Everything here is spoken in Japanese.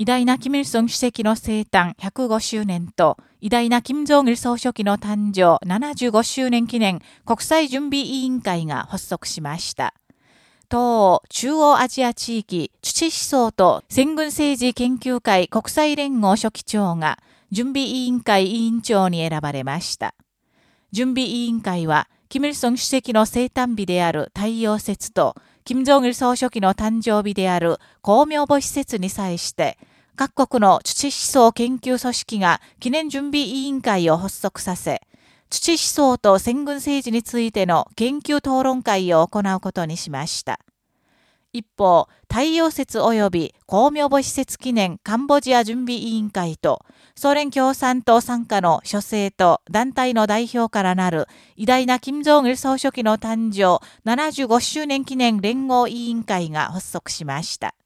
偉大なキム・イルソン主席の生誕105周年と、偉大な金正日総書記の誕生75周年記念国際準備委員会が発足しました。東欧中央アジア地域土思想と戦軍政治研究会国際連合書記長が準備委員会委員長に選ばれました。準備委員会は、キム・イルソン主席の生誕日である太陽節と、金正日総書記の誕生日である公明母施設に際して、各国の土思想研究組織が記念準備委員会を発足させ、土思想と戦軍政治についての研究討論会を行うことにしました。一方、太陽節及び公明母施設記念カンボジア準備委員会と、ソ連共産党参加の諸政と団体の代表からなる偉大な金正日総書記の誕生75周年記念連合委員会が発足しました。